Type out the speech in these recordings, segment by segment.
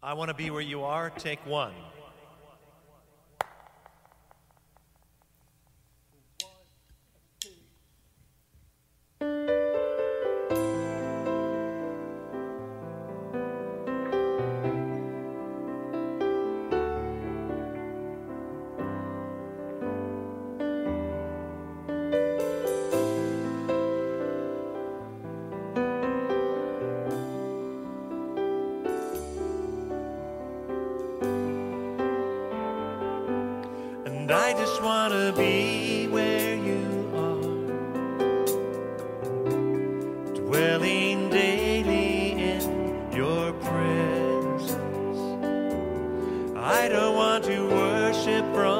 I want to be where you are. Take one. And I just want to be where you are, dwelling daily in your presence. I don't want to worship from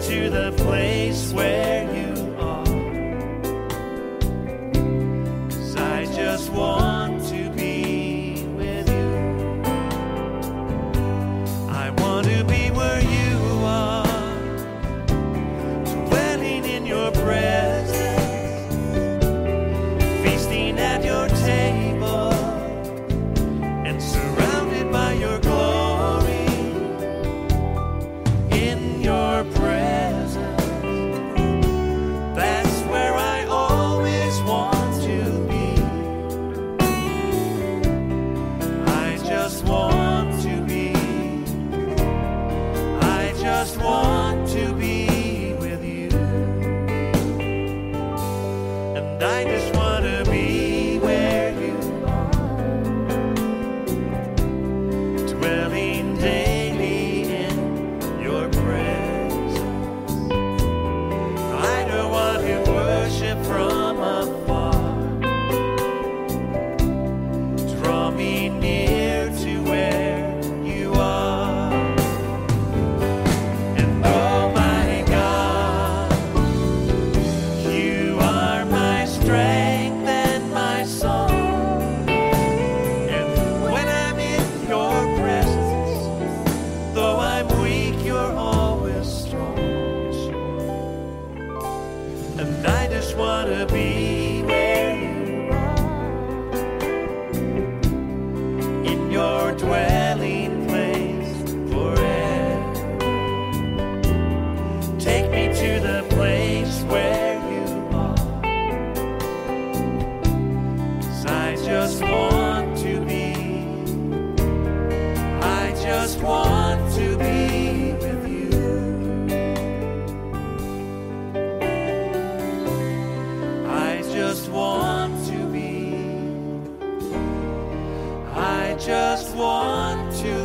to the place where just want to be with you. And I just want to be where you are. dwelling And I just want to be where you are, in your dwelling place forever. Take me to the place where you I just want to be, I just want just want to